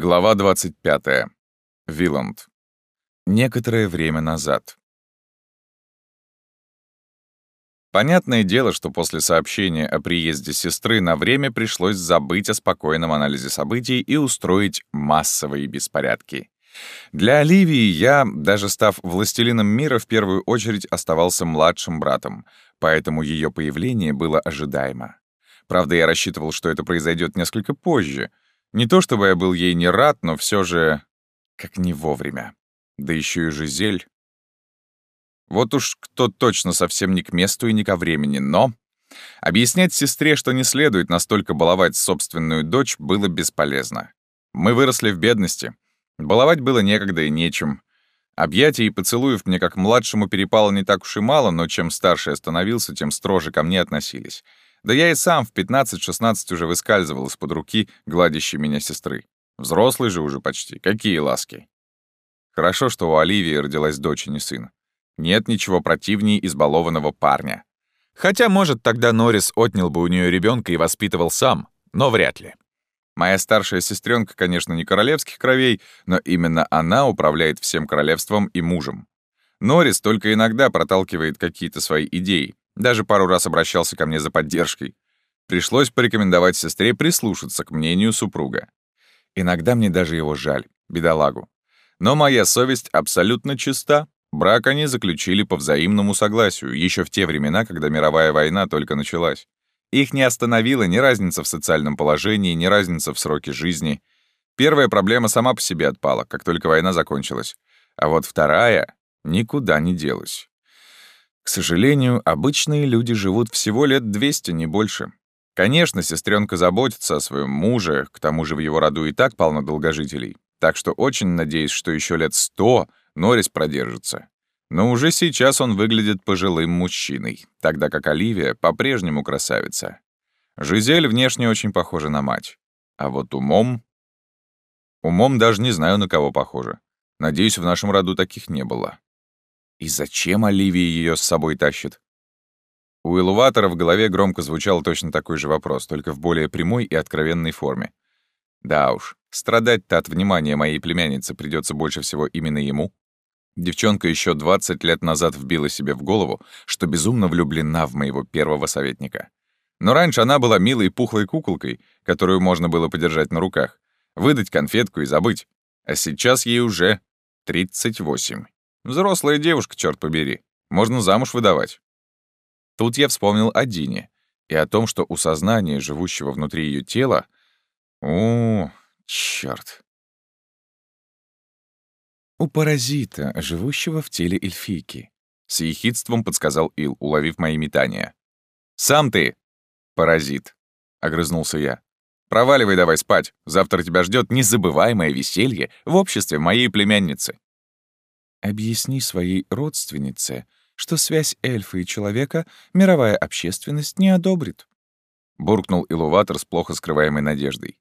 Глава 25. Виланд. Некоторое время назад. Понятное дело, что после сообщения о приезде сестры на время пришлось забыть о спокойном анализе событий и устроить массовые беспорядки. Для Оливии я, даже став властелином мира, в первую очередь оставался младшим братом, поэтому ее появление было ожидаемо. Правда, я рассчитывал, что это произойдет несколько позже — не то чтобы я был ей не рад, но все же как не вовремя. Да еще и Жизель. Вот уж кто точно совсем не к месту и не ко времени, но... Объяснять сестре, что не следует настолько баловать собственную дочь, было бесполезно. Мы выросли в бедности. Баловать было некогда и нечем. Объятий и поцелуев мне как младшему перепало не так уж и мало, но чем старше я становился, тем строже ко мне относились. Да я и сам в 15-16 уже выскальзывал из-под руки гладящей меня сестры. Взрослый же уже почти. Какие ласки. Хорошо, что у Оливии родилась дочь, а не сын. Нет ничего противнее избалованного парня. Хотя, может, тогда Норрис отнял бы у нее ребенка и воспитывал сам, но вряд ли. Моя старшая сестренка, конечно, не королевских кровей, но именно она управляет всем королевством и мужем. Норрис только иногда проталкивает какие-то свои идеи, даже пару раз обращался ко мне за поддержкой. Пришлось порекомендовать сестре прислушаться к мнению супруга. Иногда мне даже его жаль, бедолагу. Но моя совесть абсолютно чиста. Брак они заключили по взаимному согласию, еще в те времена, когда мировая война только началась. Их не остановила ни разница в социальном положении, ни разница в сроке жизни. Первая проблема сама по себе отпала, как только война закончилась. А вот вторая никуда не делась. К сожалению, обычные люди живут всего лет 200, не больше. Конечно, сестренка заботится о своем муже, к тому же в его роду и так полно долгожителей. Так что очень надеюсь, что еще лет сто Норрис продержится. Но уже сейчас он выглядит пожилым мужчиной, тогда как Оливия по-прежнему красавица. Жизель внешне очень похожа на мать. А вот умом... Умом даже не знаю, на кого похожа. Надеюсь, в нашем роду таких не было. И зачем Оливия ее с собой тащит? У Элуватора в голове громко звучал точно такой же вопрос, только в более прямой и откровенной форме. Да уж, страдать-то от внимания моей племянницы придется больше всего именно ему. Девчонка еще 20 лет назад вбила себе в голову, что безумно влюблена в моего первого советника. Но раньше она была милой пухлой куколкой, которую можно было подержать на руках, выдать конфетку и забыть. А сейчас ей уже 38. Взрослая девушка, черт побери. Можно замуж выдавать. Тут я вспомнил о Дине и о том, что у сознания, живущего внутри ее тела... О, черт. У паразита, живущего в теле эльфийки. С ехидством подсказал Ил, уловив мои метания. «Сам ты, паразит!» — огрызнулся я. «Проваливай давай спать. Завтра тебя ждет незабываемое веселье в обществе моей племянницы». Объясни своей родственнице, что связь эльфа и человека мировая общественность не одобрит. Буркнул Илуватор с плохо скрываемой надеждой.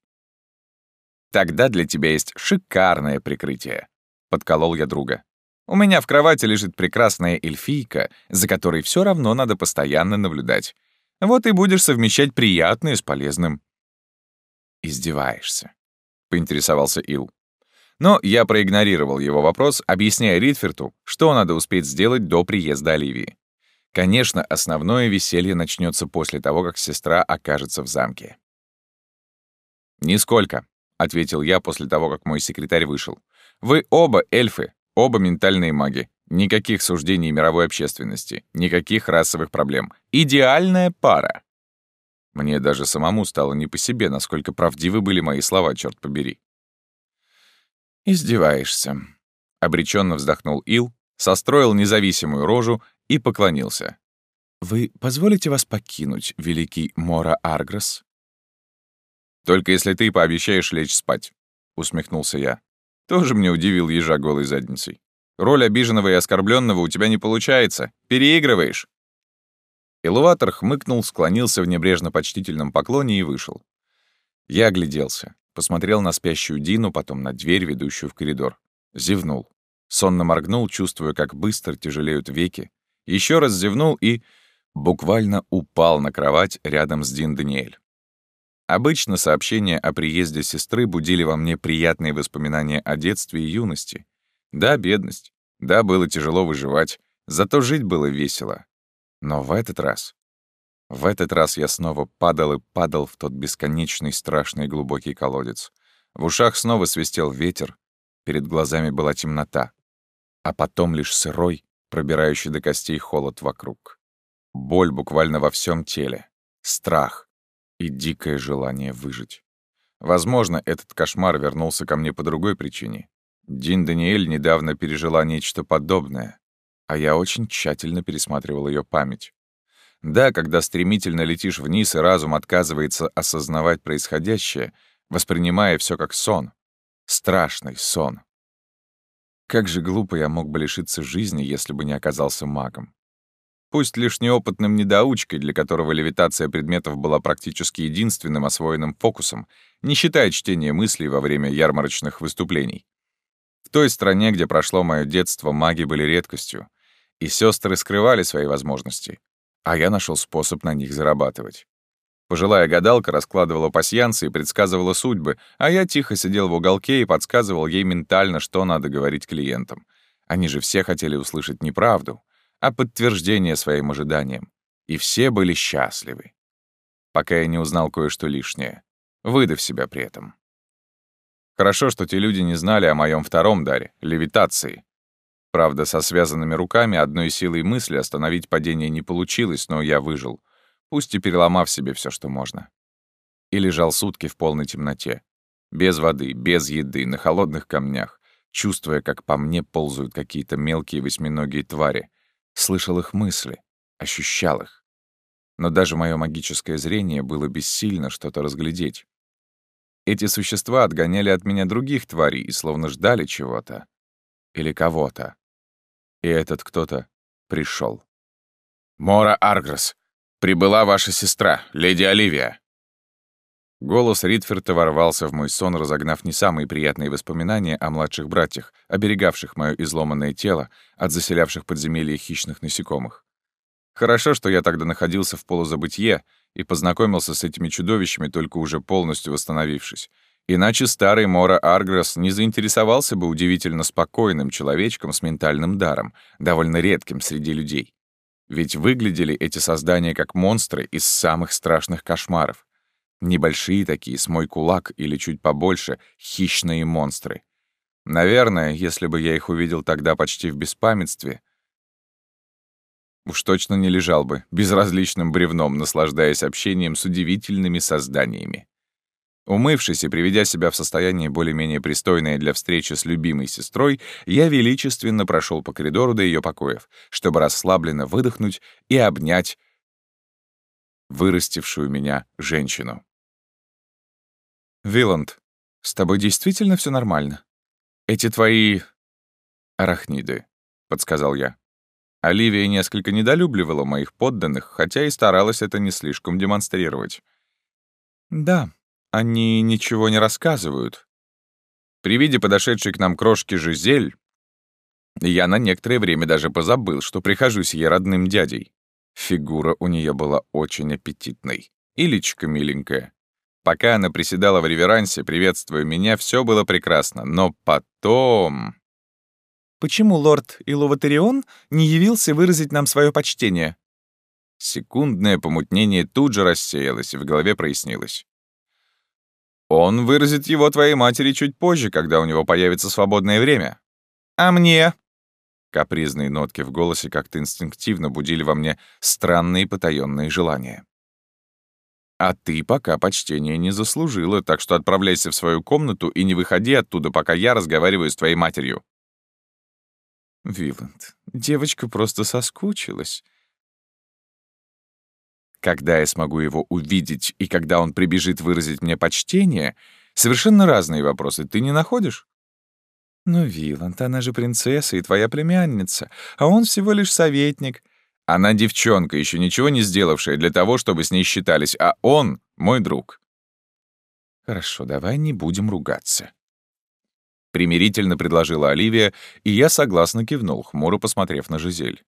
«Тогда для тебя есть шикарное прикрытие», — подколол я друга. «У меня в кровати лежит прекрасная эльфийка, за которой все равно надо постоянно наблюдать. Вот и будешь совмещать приятное с полезным». «Издеваешься», — поинтересовался Ил. Но я проигнорировал его вопрос, объясняя Ритферту, что надо успеть сделать до приезда Оливии. Конечно, основное веселье начнется после того, как сестра окажется в замке. «Нисколько», — ответил я после того, как мой секретарь вышел. «Вы оба эльфы, оба ментальные маги. Никаких суждений мировой общественности, никаких расовых проблем. Идеальная пара». Мне даже самому стало не по себе, насколько правдивы были мои слова, черт побери. «Издеваешься», — обреченно вздохнул Ил, состроил независимую рожу и поклонился. «Вы позволите вас покинуть, великий Мора Аргрос?» «Только если ты пообещаешь лечь спать», — усмехнулся я. Тоже мне удивил ежа голой задницей. Роль обиженного и оскорбленного у тебя не получается. Переигрываешь. Элуватор хмыкнул, склонился в небрежно-почтительном поклоне и вышел. Я огляделся. Посмотрел на спящую Дину, потом на дверь, ведущую в коридор. Зевнул. Сонно моргнул, чувствуя, как быстро тяжелеют веки. Еще раз зевнул и буквально упал на кровать рядом с Дин Даниэль. Обычно сообщения о приезде сестры будили во мне приятные воспоминания о детстве и юности. Да, бедность. Да, было тяжело выживать. Зато жить было весело. Но в этот раз... В этот раз я снова падал и падал в тот бесконечный страшный глубокий колодец. В ушах снова свистел ветер, перед глазами была темнота, а потом лишь сырой, пробирающий до костей холод вокруг. Боль буквально во всем теле, страх и дикое желание выжить. Возможно, этот кошмар вернулся ко мне по другой причине. Дин Даниэль недавно пережила нечто подобное, а я очень тщательно пересматривал ее память. Да, когда стремительно летишь вниз, и разум отказывается осознавать происходящее, воспринимая все как сон. Страшный сон. Как же глупо я мог бы лишиться жизни, если бы не оказался магом. Пусть лишь неопытным недоучкой, для которого левитация предметов была практически единственным освоенным фокусом, не считая чтения мыслей во время ярмарочных выступлений. В той стране, где прошло мое детство, маги были редкостью, и сестры скрывали свои возможности, а я нашел способ на них зарабатывать. Пожилая гадалка раскладывала пасьянцы и предсказывала судьбы, а я тихо сидел в уголке и подсказывал ей ментально, что надо говорить клиентам. Они же все хотели услышать не правду, а подтверждение своим ожиданиям. И все были счастливы. Пока я не узнал кое-что лишнее, выдав себя при этом. Хорошо, что те люди не знали о моем втором даре — левитации. Правда, со связанными руками одной силой мысли остановить падение не получилось, но я выжил, пусть и переломав себе все, что можно. И лежал сутки в полной темноте. Без воды, без еды, на холодных камнях, чувствуя, как по мне ползают какие-то мелкие восьминогие твари. Слышал их мысли, ощущал их. Но даже мое магическое зрение было бессильно что-то разглядеть. Эти существа отгоняли от меня других тварей и словно ждали чего-то. Или кого-то. И этот кто-то пришел. «Мора Аргресс, прибыла ваша сестра, леди Оливия!» Голос Ритферта ворвался в мой сон, разогнав не самые приятные воспоминания о младших братьях, оберегавших мое изломанное тело от заселявших подземелья хищных насекомых. Хорошо, что я тогда находился в полузабытье и познакомился с этими чудовищами, только уже полностью восстановившись, Иначе старый Мора Аргресс не заинтересовался бы удивительно спокойным человечком с ментальным даром, довольно редким среди людей. Ведь выглядели эти создания как монстры из самых страшных кошмаров. Небольшие такие, с мой кулак или чуть побольше, хищные монстры. Наверное, если бы я их увидел тогда почти в беспамятстве, уж точно не лежал бы безразличным бревном, наслаждаясь общением с удивительными созданиями. Умывшись и приведя себя в состояние более-менее пристойное для встречи с любимой сестрой, я величественно прошел по коридору до ее покоев, чтобы расслабленно выдохнуть и обнять вырастившую меня женщину. «Виланд, с тобой действительно все нормально? Эти твои... арахниды», — подсказал я. Оливия несколько недолюбливала моих подданных, хотя и старалась это не слишком демонстрировать. «Да», они ничего не рассказывают. При виде подошедшей к нам крошки Жизель, я на некоторое время даже позабыл, что прихожусь ей родным дядей. Фигура у нее была очень аппетитной. И личка миленькая. Пока она приседала в реверансе, приветствуя меня, все было прекрасно. Но потом... «Почему лорд Илуватарион не явился выразить нам свое почтение?» Секундное помутнение тут же рассеялось, и в голове прояснилось. Он выразит его твоей матери чуть позже, когда у него появится свободное время. А мне?» Капризные нотки в голосе как-то инстинктивно будили во мне странные потаённые желания. «А ты пока почтения не заслужила, так что отправляйся в свою комнату и не выходи оттуда, пока я разговариваю с твоей матерью». Виланд, девочка просто соскучилась. Когда я смогу его увидеть и когда он прибежит выразить мне почтение — совершенно разные вопросы, ты не находишь? Ну, Виланд, она же принцесса и твоя племянница, а он всего лишь советник. Она девчонка, еще ничего не сделавшая для того, чтобы с ней считались, а он — мой друг. Хорошо, давай не будем ругаться. Примирительно предложила Оливия, и я согласно кивнул, хмуро посмотрев на Жизель.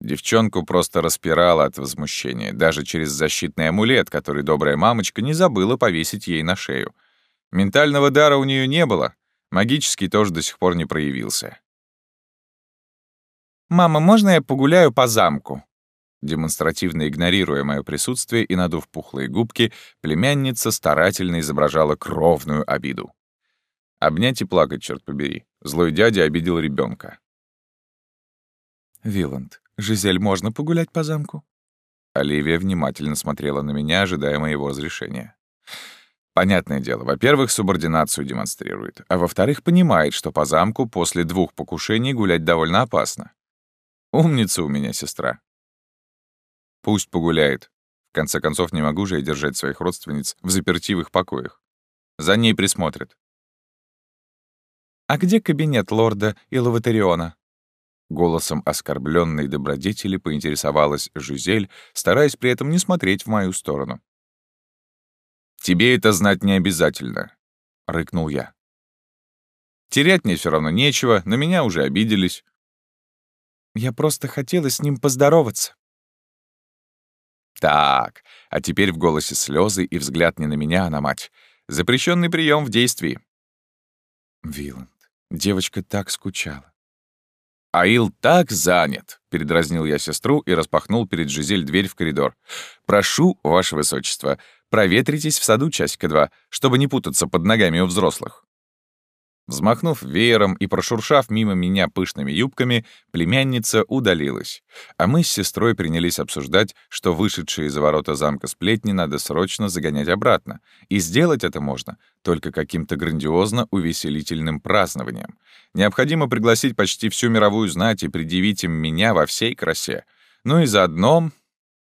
Девчонку просто распирала от возмущения, даже через защитный амулет, который добрая мамочка не забыла повесить ей на шею. Ментального дара у нее не было, магический тоже до сих пор не проявился. «Мама, можно я погуляю по замку?» Демонстративно игнорируя мое присутствие и надув пухлые губки, племянница старательно изображала кровную обиду. Обнять и плакать, черт побери. Злой дядя обидел ребенка. «Виланд, Жизель, можно погулять по замку?» Оливия внимательно смотрела на меня, ожидая моего разрешения. Понятное дело, во-первых, субординацию демонстрирует, а во-вторых, понимает, что по замку после двух покушений гулять довольно опасно. Умница у меня сестра. Пусть погуляет. В конце концов, не могу же я держать своих родственниц в запертивых покоях. За ней присмотрят. «А где кабинет лорда Иловатериона?» Голосом оскорбленной добродетели поинтересовалась Жизель, стараясь при этом не смотреть в мою сторону. «Тебе это знать не обязательно», — рыкнул я. «Терять мне все равно нечего, на меня уже обиделись». «Я просто хотела с ним поздороваться». Так, а теперь в голосе слезы и взгляд не на меня, а на мать. Запрещенный прием в действии. Виланд, девочка так скучала. «Аил так занят», — передразнил я сестру и распахнул перед Жизель дверь в коридор. «Прошу, ваше высочество, проветритесь в саду часика два, чтобы не путаться под ногами у взрослых». Взмахнув веером и прошуршав мимо меня пышными юбками, племянница удалилась. А мы с сестрой принялись обсуждать, что вышедшие из ворота замка сплетни надо срочно загонять обратно. И сделать это можно только каким-то грандиозно увеселительным празднованием. Необходимо пригласить почти всю мировую знать и предъявить им меня во всей красе. Ну и заодно...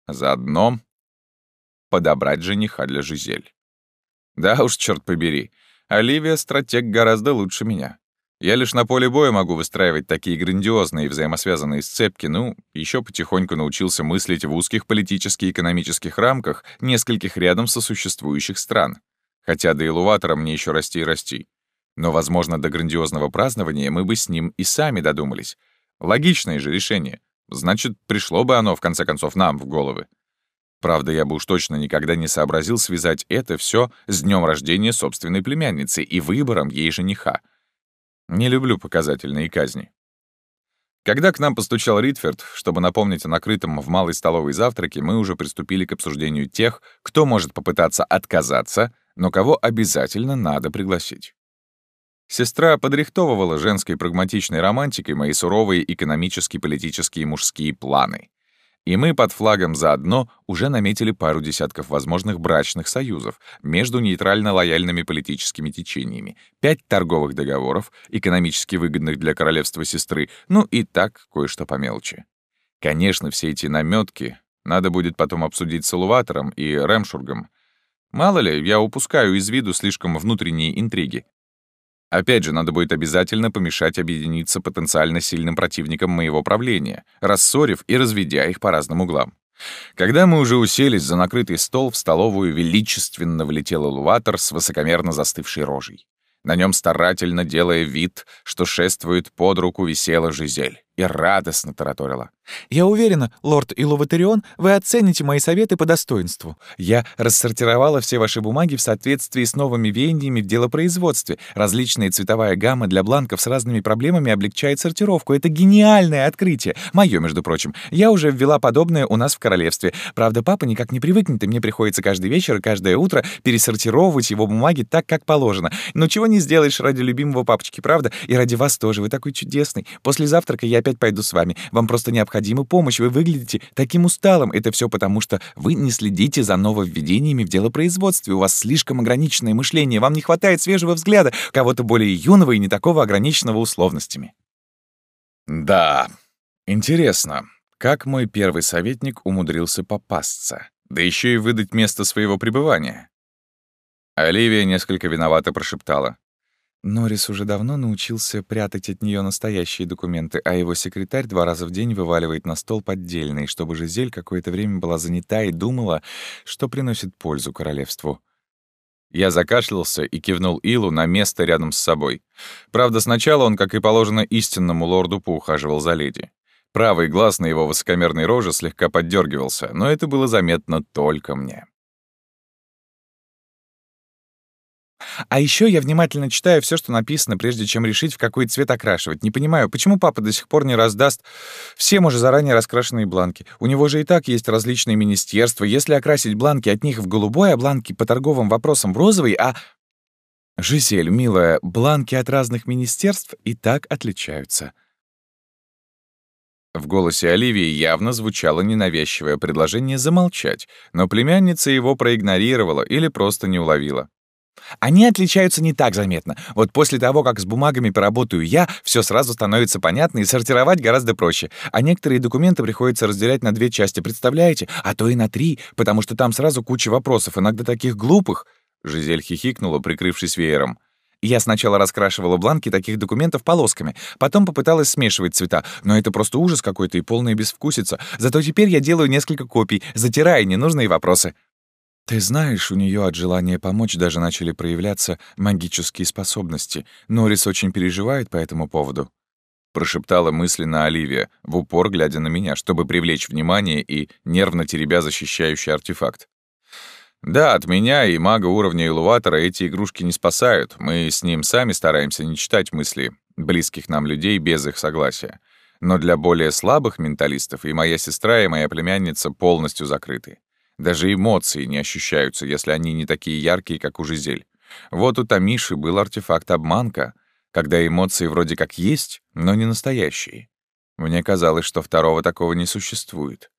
заодно... подобрать жениха для Жизель. Да уж, черт побери, Оливия — стратег гораздо лучше меня. Я лишь на поле боя могу выстраивать такие грандиозные взаимосвязанные сцепки, ну, еще потихоньку научился мыслить в узких политических и экономических рамках нескольких рядом сосуществующих стран. Хотя до Илуватора мне еще расти и расти. Но, возможно, до грандиозного празднования мы бы с ним и сами додумались. Логичное же решение. Значит, пришло бы оно, в конце концов, нам в головы. Правда, я бы уж точно никогда не сообразил связать это все с днем рождения собственной племянницы и выбором ей жениха. Не люблю показательные казни. Когда к нам постучал Ритферд, чтобы напомнить о накрытом в малой столовой завтраке, мы уже приступили к обсуждению тех, кто может попытаться отказаться, но кого обязательно надо пригласить. Сестра подрихтовывала женской прагматичной романтикой мои суровые экономические, политические и мужские планы. И мы под флагом заодно уже наметили пару десятков возможных брачных союзов между нейтрально-лояльными политическими течениями, пять торговых договоров, экономически выгодных для королевства сестры, ну и так кое-что по мелочи. Конечно, все эти наметки надо будет потом обсудить с Элуватором и Рэмшургом. Мало ли, я упускаю из виду слишком внутренние интриги, Опять же, надо будет обязательно помешать объединиться потенциально сильным противникам моего правления, рассорив и разведя их по разным углам. Когда мы уже уселись за накрытый стол, в столовую величественно влетел элуватор с высокомерно застывшей рожей. На нем старательно делая вид, что шествует под руку висела Жизель и радостно тараторила. «Я уверена, лорд Иловатерион, вы оцените мои советы по достоинству. Я рассортировала все ваши бумаги в соответствии с новыми веяниями в делопроизводстве. Различная цветовая гамма для бланков с разными проблемами облегчает сортировку. Это гениальное открытие. Моё, между прочим. Я уже ввела подобное у нас в королевстве. Правда, папа никак не привыкнет, и мне приходится каждый вечер и каждое утро пересортировывать его бумаги так, как положено. Но чего не сделаешь ради любимого папочки, правда? И ради вас тоже. Вы такой чудесный. После завтрака я опять опять пойду с вами. Вам просто необходима помощь. Вы выглядите таким усталым. Это все потому, что вы не следите за нововведениями в делопроизводстве. У вас слишком ограниченное мышление. Вам не хватает свежего взгляда, кого-то более юного и не такого ограниченного условностями. Да, интересно, как мой первый советник умудрился попасться, да еще и выдать место своего пребывания? Оливия несколько виновато прошептала. Норрис уже давно научился прятать от нее настоящие документы, а его секретарь два раза в день вываливает на стол поддельные, чтобы Жизель какое-то время была занята и думала, что приносит пользу королевству. Я закашлялся и кивнул Илу на место рядом с собой. Правда, сначала он, как и положено истинному лорду, поухаживал за леди. Правый глаз на его высокомерной роже слегка поддергивался, но это было заметно только мне. А еще я внимательно читаю все, что написано, прежде чем решить, в какой цвет окрашивать. Не понимаю, почему папа до сих пор не раздаст всем уже заранее раскрашенные бланки. У него же и так есть различные министерства. Если окрасить бланки от них в голубой, а бланки по торговым вопросам в розовый, а... Жизель, милая, бланки от разных министерств и так отличаются. В голосе Оливии явно звучало ненавязчивое предложение замолчать, но племянница его проигнорировала или просто не уловила. Они отличаются не так заметно. Вот после того, как с бумагами поработаю я, все сразу становится понятно и сортировать гораздо проще. А некоторые документы приходится разделять на две части, представляете? А то и на три, потому что там сразу куча вопросов, иногда таких глупых. Жизель хихикнула, прикрывшись веером. Я сначала раскрашивала бланки таких документов полосками, потом попыталась смешивать цвета, но это просто ужас какой-то и полная безвкусица. Зато теперь я делаю несколько копий, затирая ненужные вопросы. Ты знаешь, у нее от желания помочь даже начали проявляться магические способности. Норрис очень переживает по этому поводу. Прошептала мысленно Оливия, в упор глядя на меня, чтобы привлечь внимание и нервно теребя защищающий артефакт. Да, от меня и мага уровня Илуватора эти игрушки не спасают. Мы с ним сами стараемся не читать мысли близких нам людей без их согласия. Но для более слабых менталистов и моя сестра, и моя племянница полностью закрыты. Даже эмоции не ощущаются, если они не такие яркие, как у Жизель. Вот у Тамиши был артефакт обманка, когда эмоции вроде как есть, но не настоящие. Мне казалось, что второго такого не существует.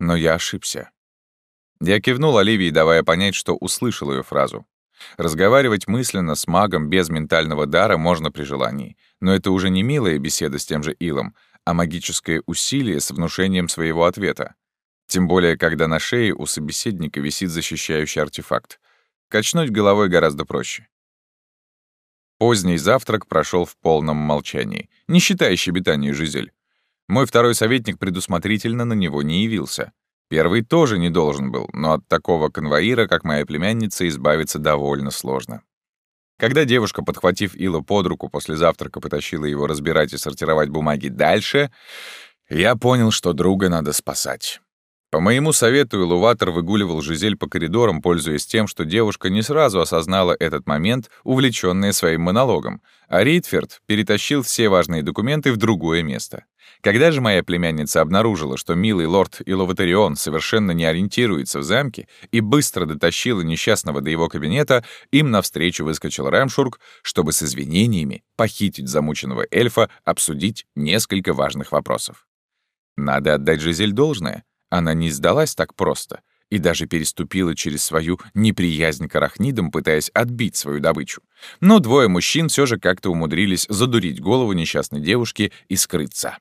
Но я ошибся. Я кивнул Оливии, давая понять, что услышал ее фразу. Разговаривать мысленно с магом без ментального дара можно при желании, но это уже не милая беседа с тем же Илом, а магическое усилие с внушением своего ответа. Тем более, когда на шее у собеседника висит защищающий артефакт. Качнуть головой гораздо проще. Поздний завтрак прошел в полном молчании, не считая щебетания Жизель. Мой второй советник предусмотрительно на него не явился. Первый тоже не должен был, но от такого конвоира, как моя племянница, избавиться довольно сложно. Когда девушка, подхватив Ила под руку после завтрака, потащила его разбирать и сортировать бумаги дальше, я понял, что друга надо спасать. По моему совету Илуватор выгуливал Жизель по коридорам, пользуясь тем, что девушка не сразу осознала этот момент, увлечённая своим монологом, а Ритферд перетащил все важные документы в другое место. Когда же моя племянница обнаружила, что милый лорд Иловатарион совершенно не ориентируется в замке и быстро дотащила несчастного до его кабинета, им навстречу выскочил Рэмшург, чтобы с извинениями похитить замученного эльфа, обсудить несколько важных вопросов. Надо отдать Жизель должное. Она не сдалась так просто и даже переступила через свою неприязнь к арахнидам, пытаясь отбить свою добычу. Но двое мужчин все же как-то умудрились задурить голову несчастной девушки и скрыться.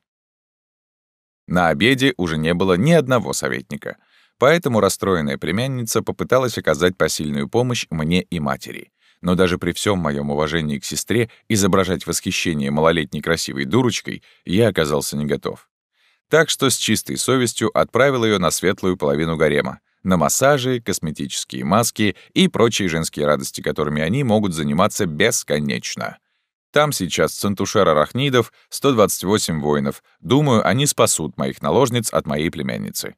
На обеде уже не было ни одного советника, поэтому расстроенная племянница попыталась оказать посильную помощь мне и матери. Но даже при всем моем уважении к сестре изображать восхищение малолетней красивой дурочкой я оказался не готов. Так что с чистой совестью отправил ее на светлую половину гарема, на массажи, косметические маски и прочие женские радости, которыми они могут заниматься бесконечно. Там сейчас центушер арахнидов, 128 воинов. Думаю, они спасут моих наложниц от моей племянницы.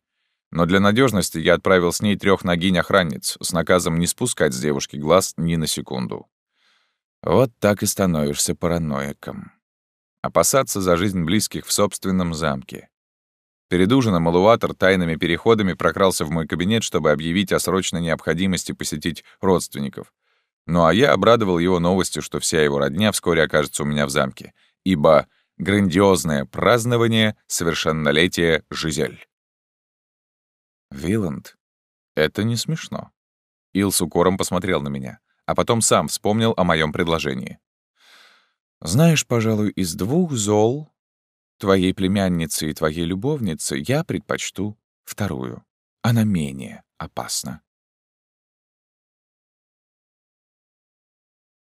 Но для надежности я отправил с ней трех ногинь-охранниц с наказом не спускать с девушки глаз ни на секунду. Вот так и становишься параноиком. Опасаться за жизнь близких в собственном замке. Перед ужином Алуватор тайными переходами прокрался в мой кабинет, чтобы объявить о срочной необходимости посетить родственников. Ну а я обрадовал его новостью, что вся его родня вскоре окажется у меня в замке, ибо грандиозное празднование совершеннолетия Жизель. Виланд, это не смешно. Ил с укором посмотрел на меня, а потом сам вспомнил о моем предложении. Знаешь, пожалуй, из двух зол Твоей племяннице и твоей любовнице я предпочту вторую. Она менее опасна.